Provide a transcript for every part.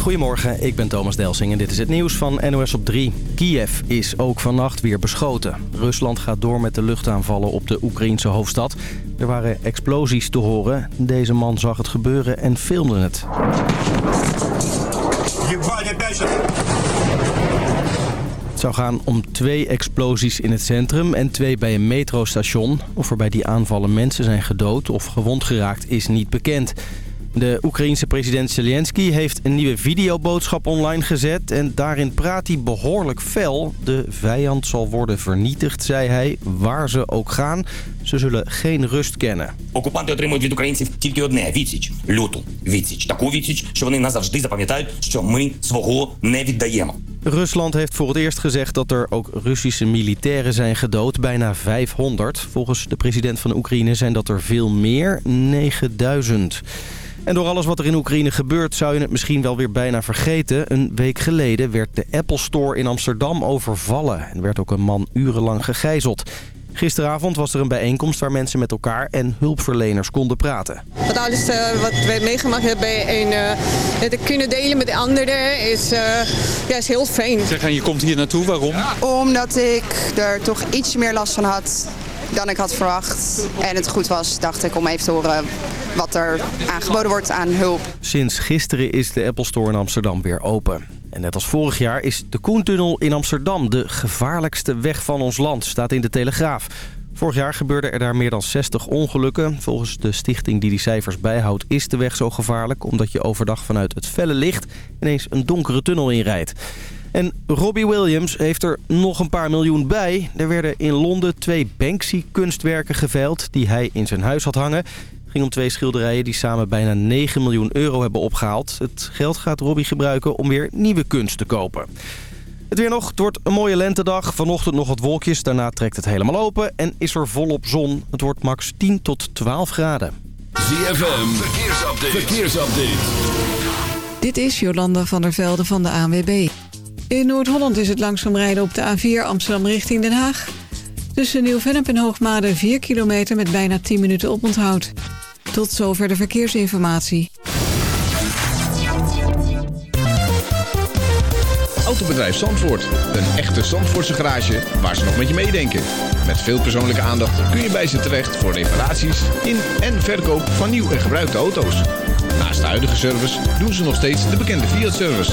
Goedemorgen, ik ben Thomas Delsing en dit is het nieuws van NOS op 3. Kiev is ook vannacht weer beschoten. Rusland gaat door met de luchtaanvallen op de Oekraïnse hoofdstad. Er waren explosies te horen. Deze man zag het gebeuren en filmde het. Het zou gaan om twee explosies in het centrum en twee bij een metrostation. Of er bij die aanvallen mensen zijn gedood of gewond geraakt is niet bekend. De Oekraïense president Zelensky heeft een nieuwe videoboodschap online gezet... en daarin praat hij behoorlijk fel. De vijand zal worden vernietigd, zei hij, waar ze ook gaan. Ze zullen geen rust kennen. Окупанти отримують від українців тільки одне – відсіч. Люту відсіч. Таку відсіч, що вони назавжди запам'ятають, що ми свого не віддаємо. Rusland heeft voor het eerst gezegd dat er ook Russische militairen zijn gedood, bijna 500. Volgens de president van de Oekraïne zijn dat er veel meer, 9000. En door alles wat er in Oekraïne gebeurt zou je het misschien wel weer bijna vergeten. Een week geleden werd de Apple Store in Amsterdam overvallen. En werd ook een man urenlang gegijzeld. Gisteravond was er een bijeenkomst waar mensen met elkaar en hulpverleners konden praten. Wat alles uh, wat wij meegemaakt hebben en uh, te kunnen delen met anderen is, uh, ja, is heel fijn. Zeg, en je komt hier naartoe, waarom? Omdat ik er toch iets meer last van had dan ik had verwacht. En het goed was, dacht ik, om even te horen wat er aangeboden wordt aan hulp. Sinds gisteren is de Apple Store in Amsterdam weer open. En net als vorig jaar is de Koentunnel in Amsterdam de gevaarlijkste weg van ons land, staat in de Telegraaf. Vorig jaar gebeurden er daar meer dan 60 ongelukken. Volgens de stichting die die cijfers bijhoudt is de weg zo gevaarlijk... omdat je overdag vanuit het felle licht ineens een donkere tunnel inrijdt. En Robbie Williams heeft er nog een paar miljoen bij. Er werden in Londen twee Banksy-kunstwerken geveild die hij in zijn huis had hangen. Het ging om twee schilderijen die samen bijna 9 miljoen euro hebben opgehaald. Het geld gaat Robbie gebruiken om weer nieuwe kunst te kopen. Het weer nog. Het wordt een mooie lentedag. Vanochtend nog wat wolkjes. Daarna trekt het helemaal open en is er volop zon. Het wordt max 10 tot 12 graden. ZFM. Verkeersupdate. Verkeersupdate. Dit is Jolanda van der Velde van de ANWB. In Noord-Holland is het langzaam rijden op de A4 Amsterdam richting Den Haag. Tussen Nieuw-Vennep en Hoogmade 4 kilometer met bijna 10 minuten oponthoud. Tot zover de verkeersinformatie. Autobedrijf Zandvoort. Een echte Zandvoortse garage waar ze nog met je meedenken. Met veel persoonlijke aandacht kun je bij ze terecht voor reparaties in en verkoop van nieuw en gebruikte auto's. Naast de huidige service doen ze nog steeds de bekende Fiat-service.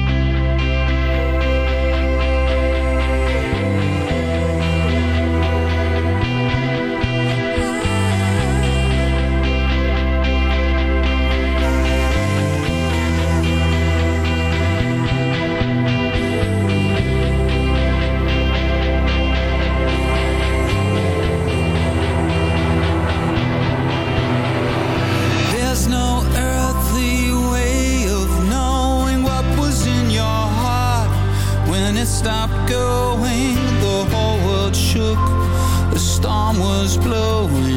Stopped going. The whole world shook, the storm was blowing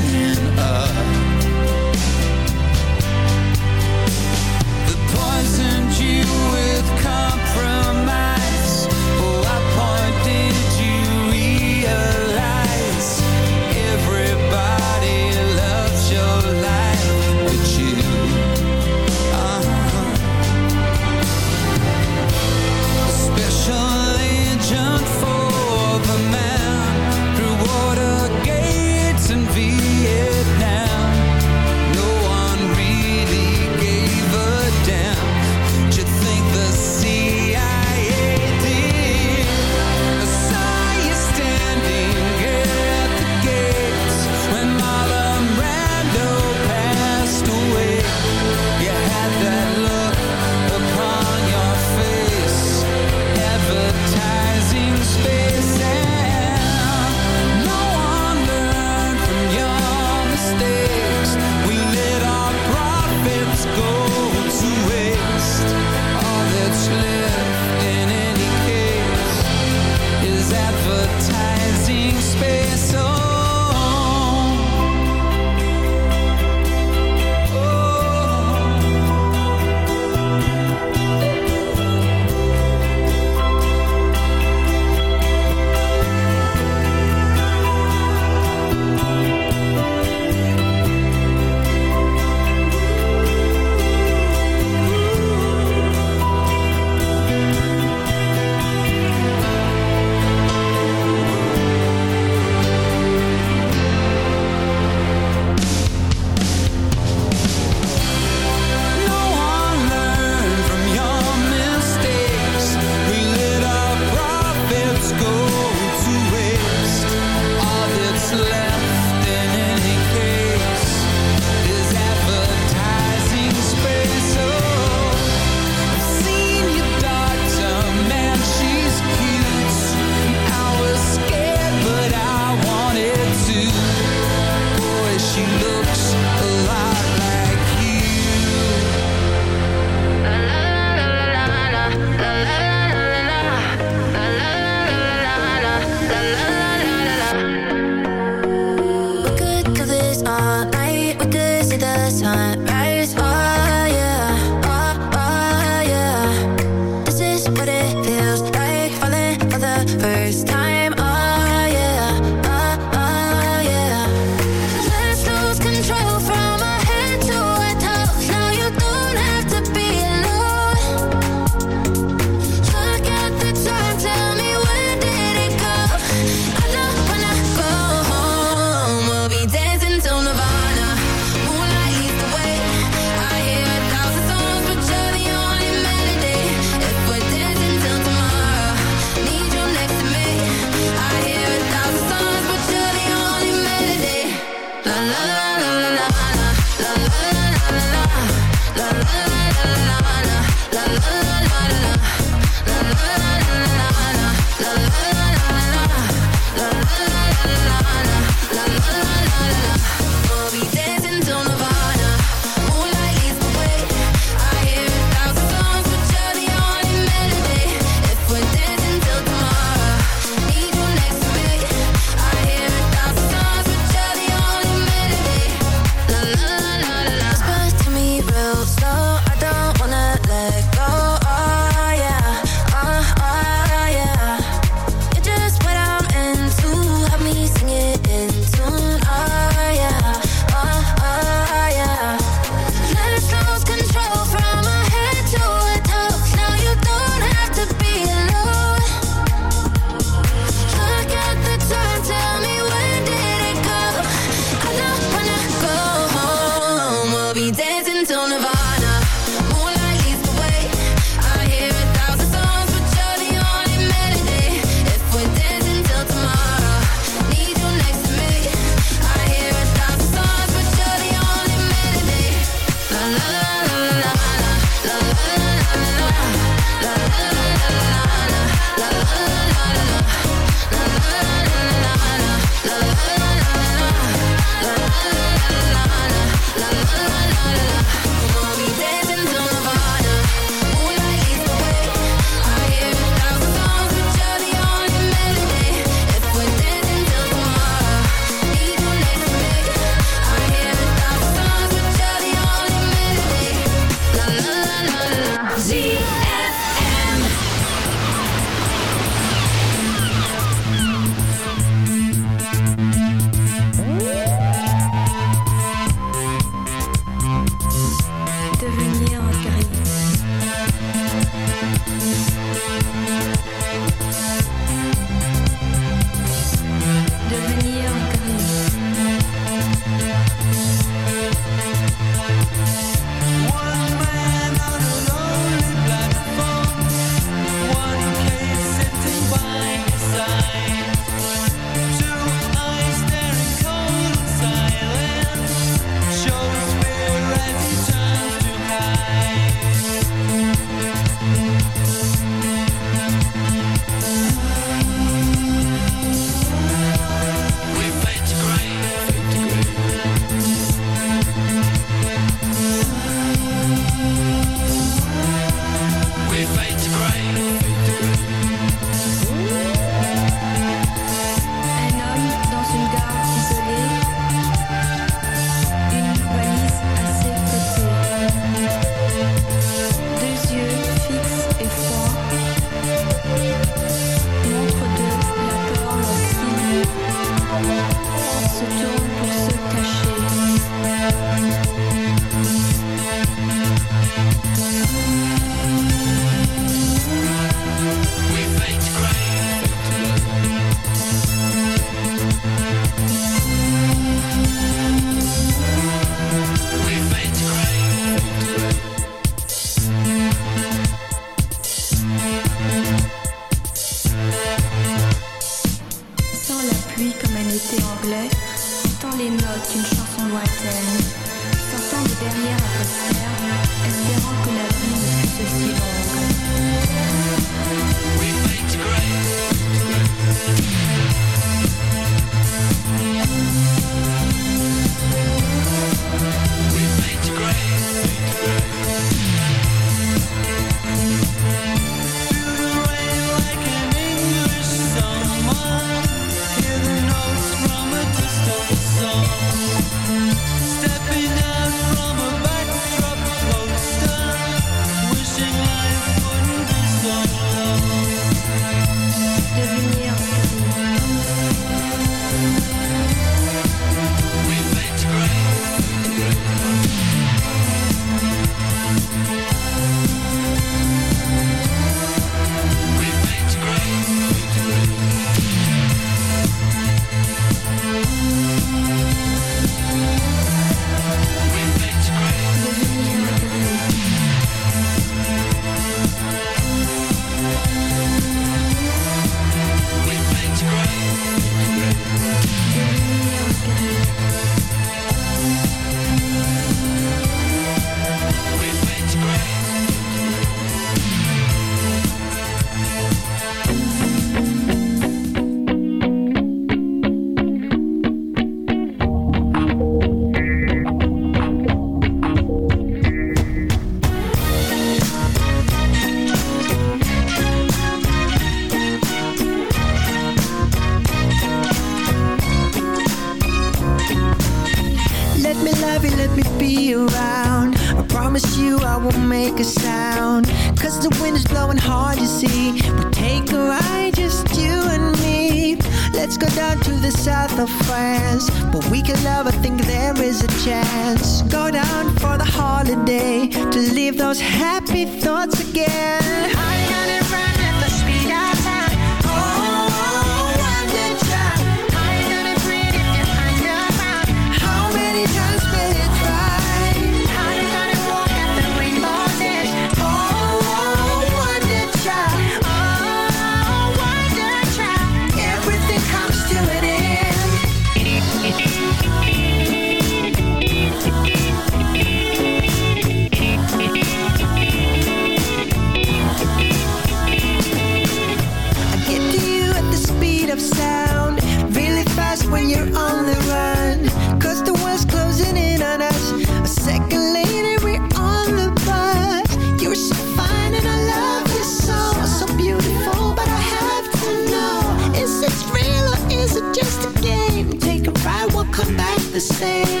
say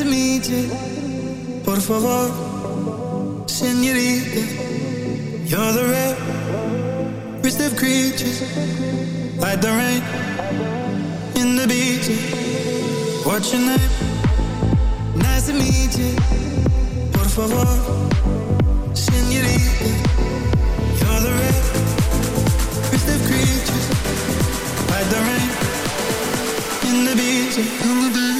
to meet you. Por favor, senorita. You're the rarest of creatures. Like the rain in the beach. What's your name? Nice to meet you. Por favor, senorita. You're the red, of creatures. Like the rain in the beach. In the beach.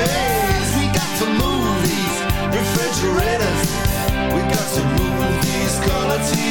reality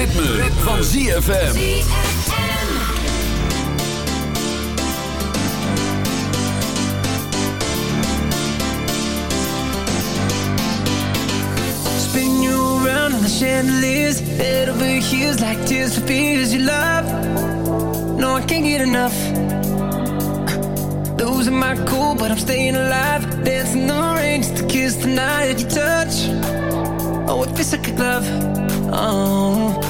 Het ritme, van ZFM. Spin you around on the chandeliers. Head over heels like tears for fears you love. No, I can't get enough. Losing my cool, but I'm staying alive. Dancing in the rain just to kiss the night you touch. Oh, it feels like a glove. Oh,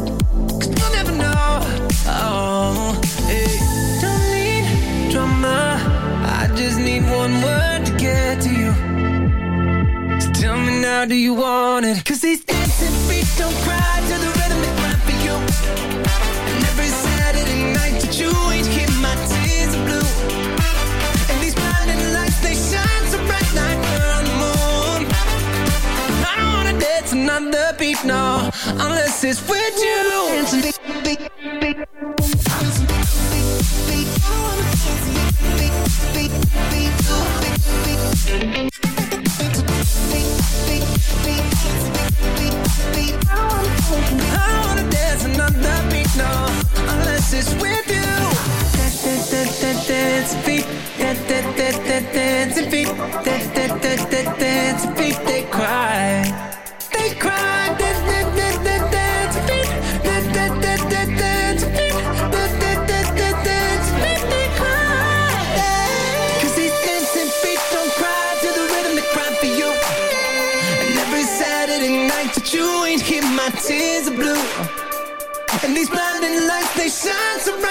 do you want it? Cause these dancing feet don't cry to the rhythm they grind for you. And every Saturday night that you ain't keep my tears blue. And these blinding lights, they shine so bright like we're on the moon. I don't wanna dance another beat, no, unless it's with you. Dancing this with you. Dancing feet, dancing feet, dancing feet, dancing feet.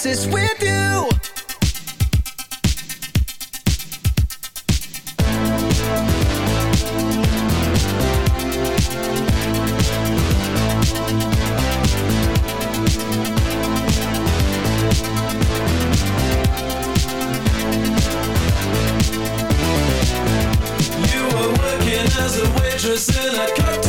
places with you. as a waitress in a cocktail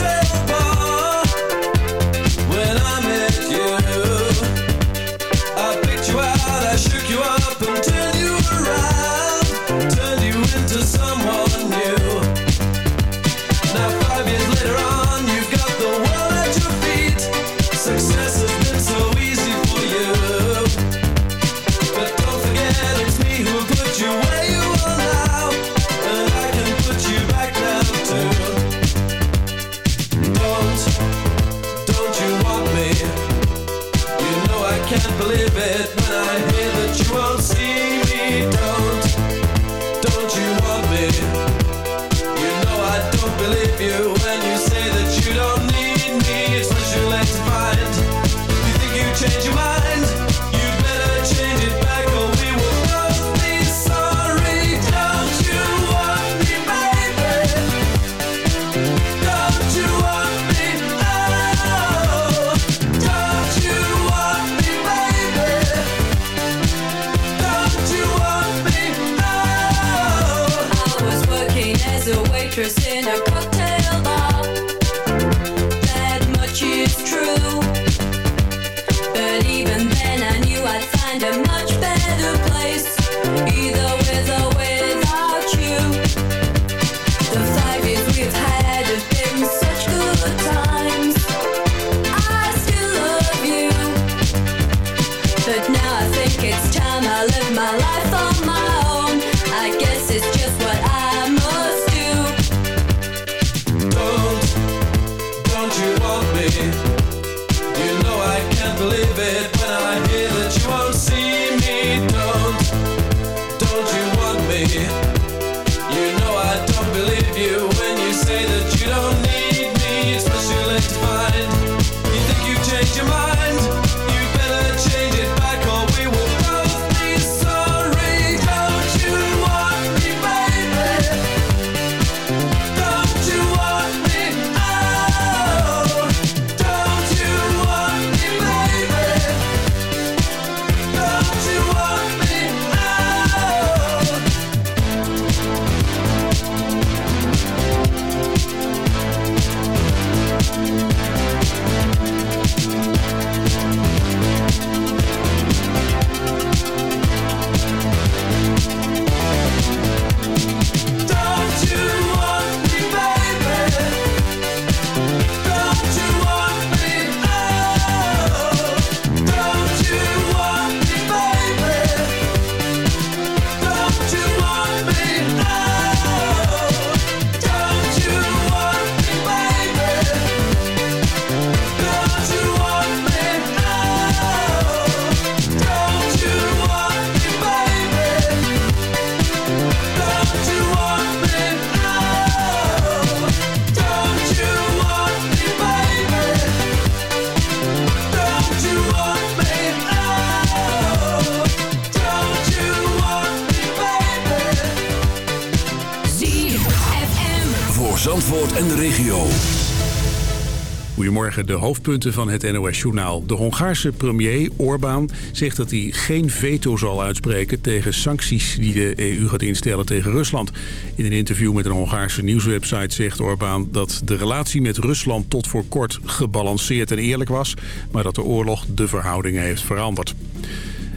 De hoofdpunten van het NOS-journaal. De Hongaarse premier Orbán zegt dat hij geen veto zal uitspreken... tegen sancties die de EU gaat instellen tegen Rusland. In een interview met een Hongaarse nieuwswebsite zegt Orbán... dat de relatie met Rusland tot voor kort gebalanceerd en eerlijk was... maar dat de oorlog de verhoudingen heeft veranderd.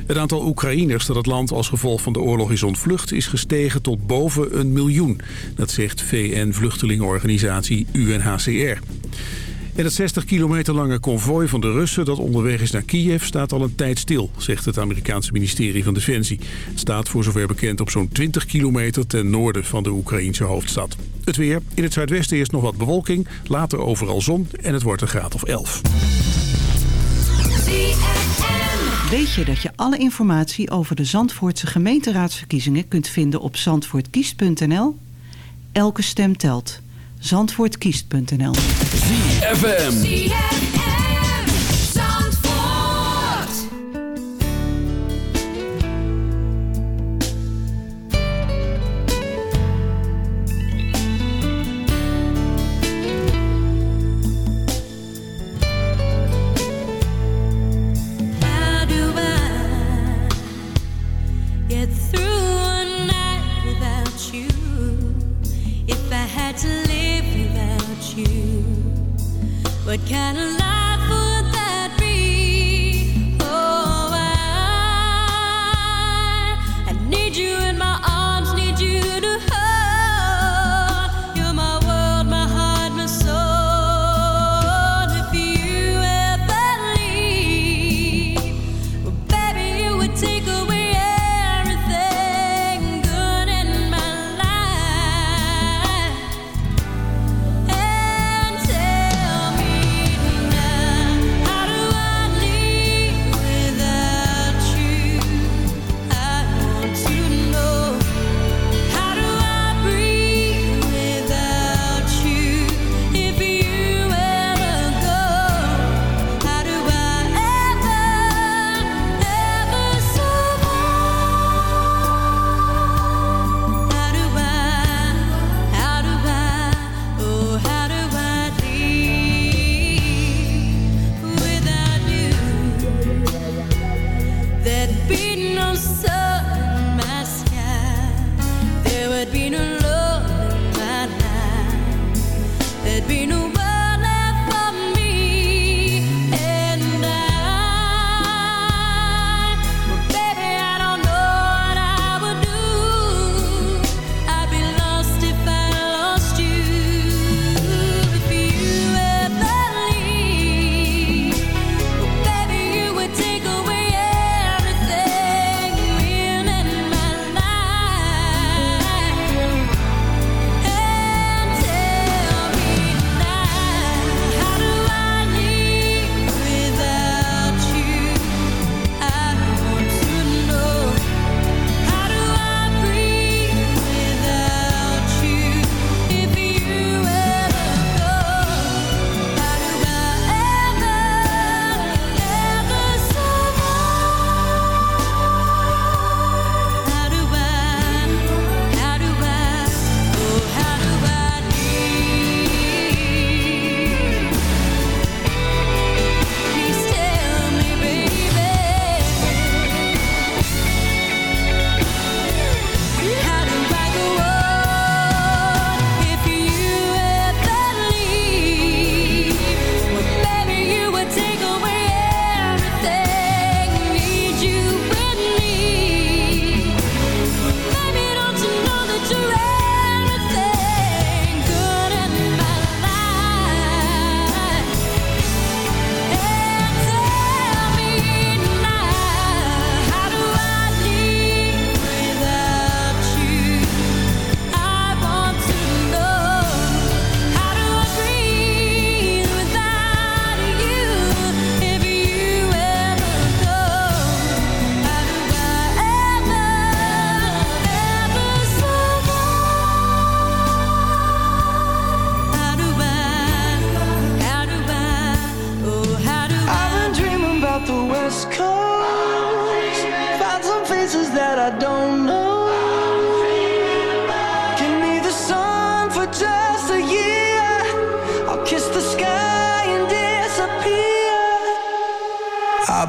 Het aantal Oekraïners dat het land als gevolg van de oorlog is ontvlucht... is gestegen tot boven een miljoen. Dat zegt VN-vluchtelingenorganisatie UNHCR. En het 60 kilometer lange konvooi van de Russen dat onderweg is naar Kiev staat al een tijd stil, zegt het Amerikaanse ministerie van Defensie. Het staat voor zover bekend op zo'n 20 kilometer ten noorden van de Oekraïense hoofdstad. Het weer. In het zuidwesten eerst nog wat bewolking, later overal zon en het wordt een graad of 11. Weet je dat je alle informatie over de Zandvoortse gemeenteraadsverkiezingen kunt vinden op zandvoortkiest.nl? Elke stem telt. Zandvoortkiest.nl ZFM.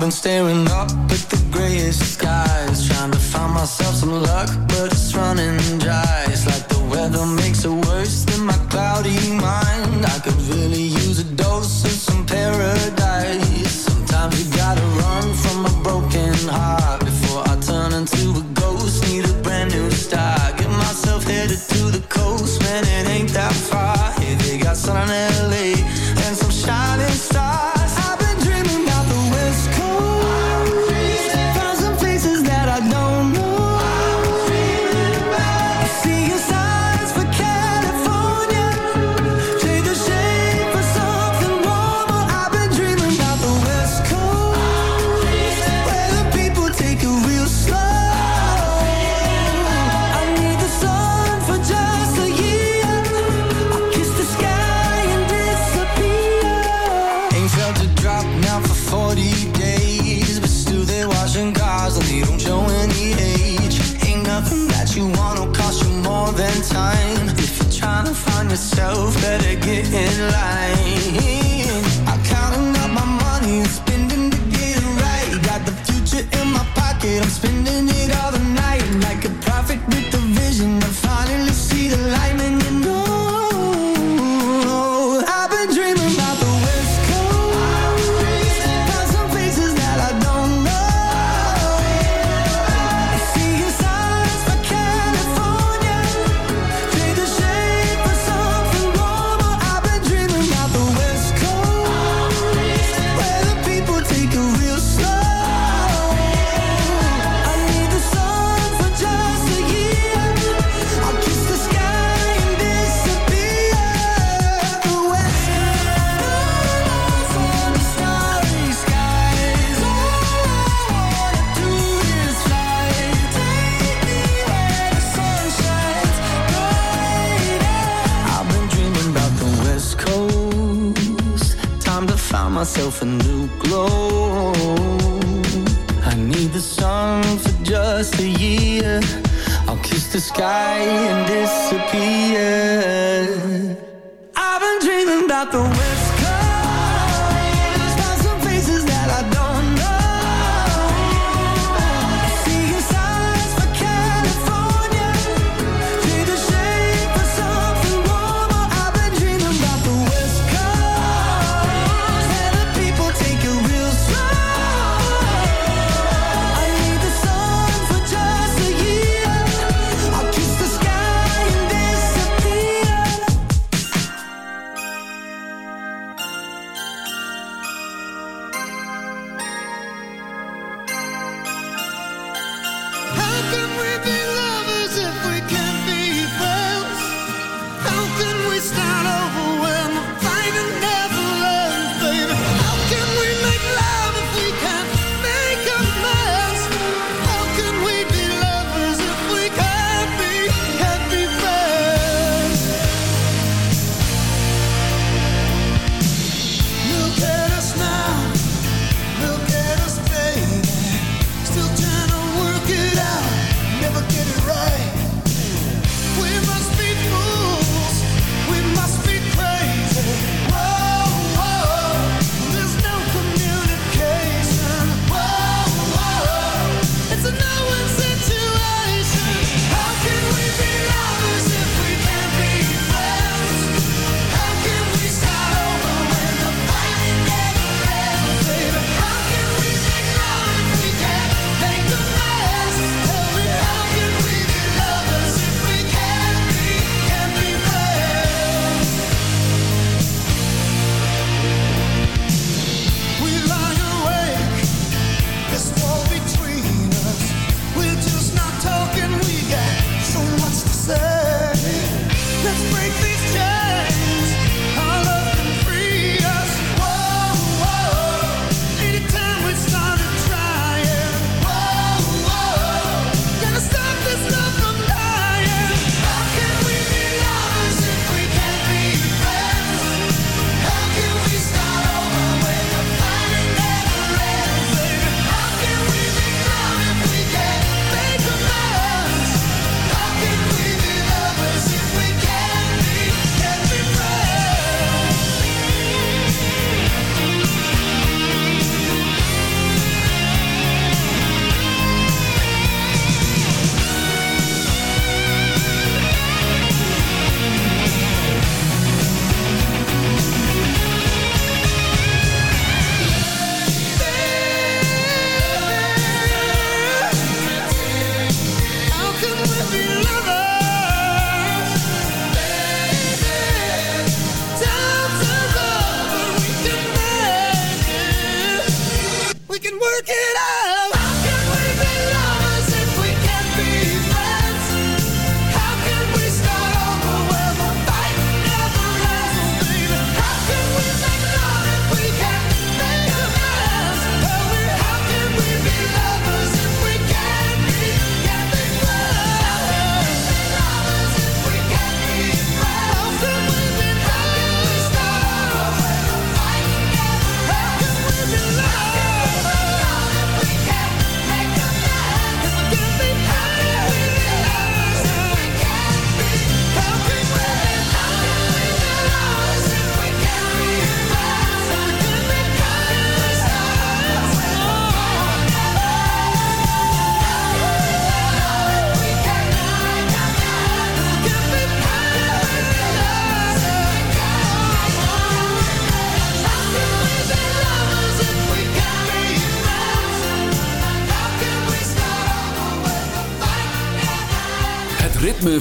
been staring up at the grayest skies Trying to find myself some luck, but it's running dry. It's like the weather makes it worse than my cloudy mind.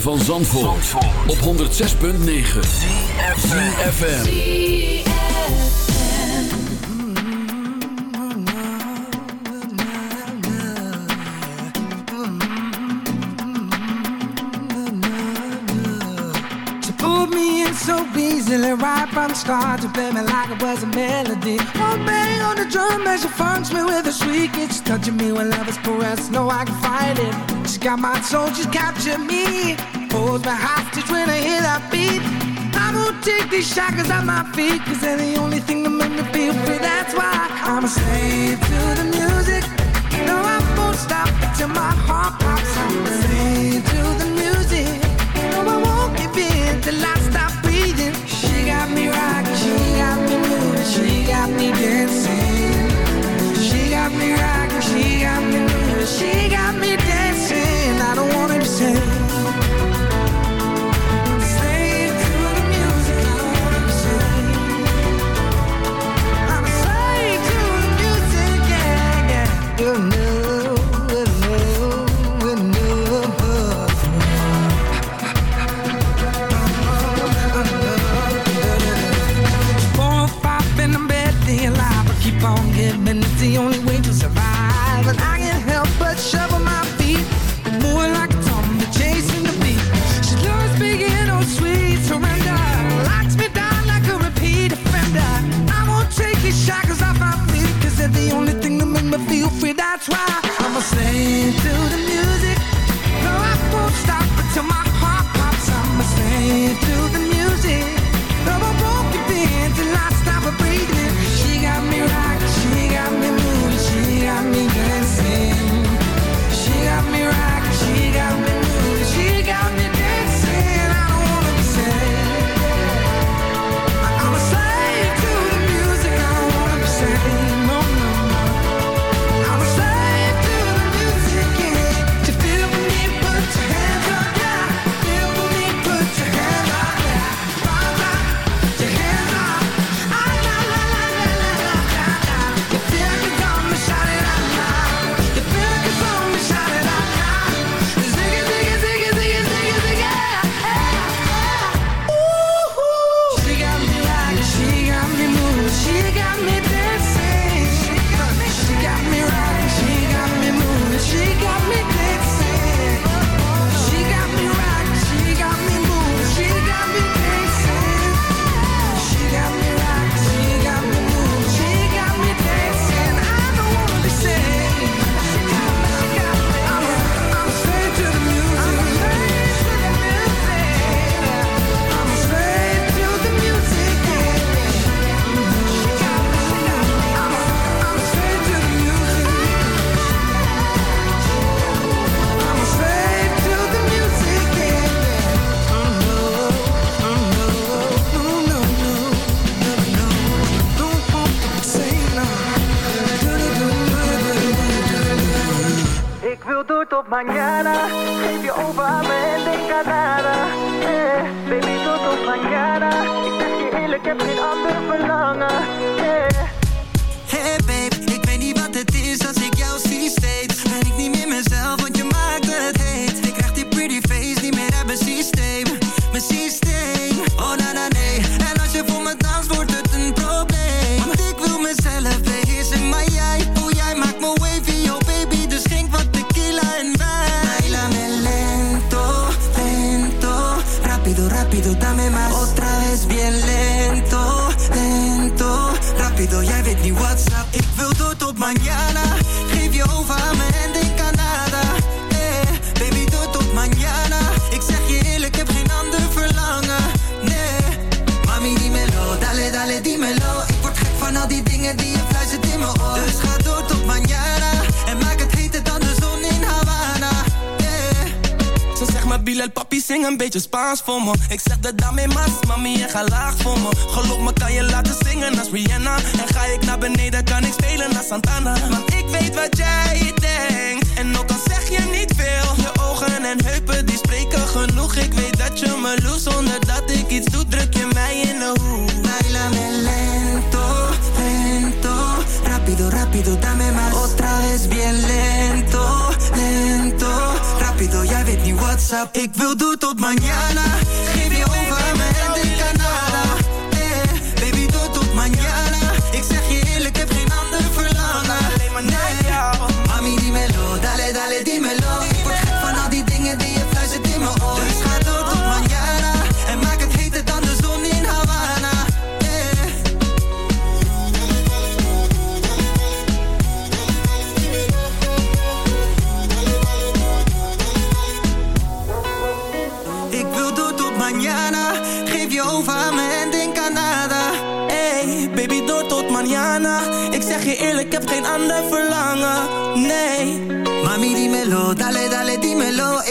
van Zandvoort, Zandvoort. op 106.9 CFFM She pulled me in so easily right from the start to played me like it was a melody. One bang on the drum as she funks me with a shriek It's touching me when love is caressed, no I can fight it. She got my soul, she's captured me. holds me hostage when I hear that beat. I won't take these shackles off my feet, cause they're the only thing that make me feel free. That's why. Dus ga door tot mañana. En maak het heter dan de zon in Havana. Yeah. Ze zegt maar Bilal, papi, zing een beetje Spaans voor me. Ik zeg de dame mas, mami, en ga laag voor me. Geloof me, kan je laten zingen als Rihanna. En ga ik naar beneden, kan ik spelen als Santana. Want ik weet wat jij denkt. En ook al zeg je niet veel. Je ogen en heupen, die spreken genoeg. Ik weet dat je me loest, zonder dat ik iets doe. Druk je mij in de hoek. Ik wil door tot mañana. Geef je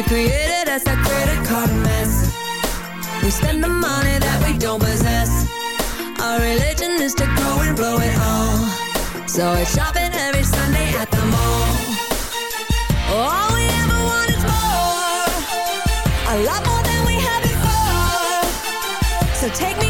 we created us a credit card mess. We spend the money that we don't possess. Our religion is to grow and blow it all. So we're shopping every Sunday at the mall. All we ever want is more. A lot more than we had before. So take me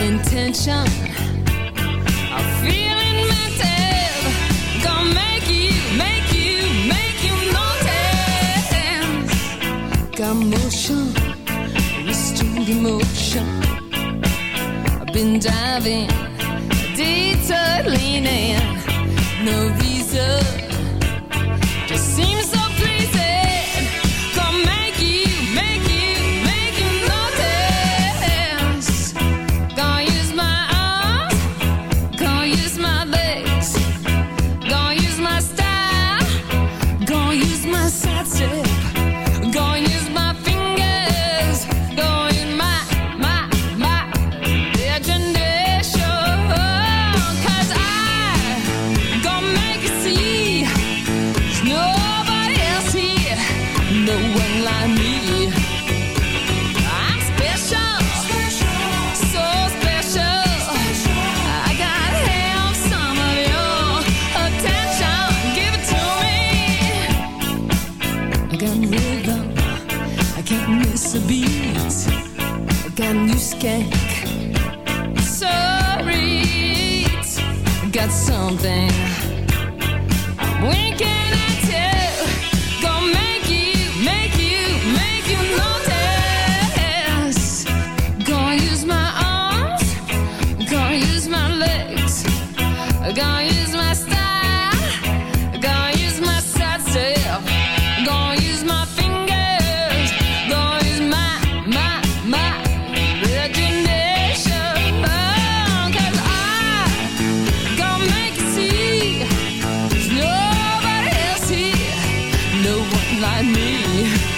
intention of feeling mental. Gonna make you, make you, make you notice. Got motion, restrained emotion. I've been diving, detour leaning, no reason. one like me.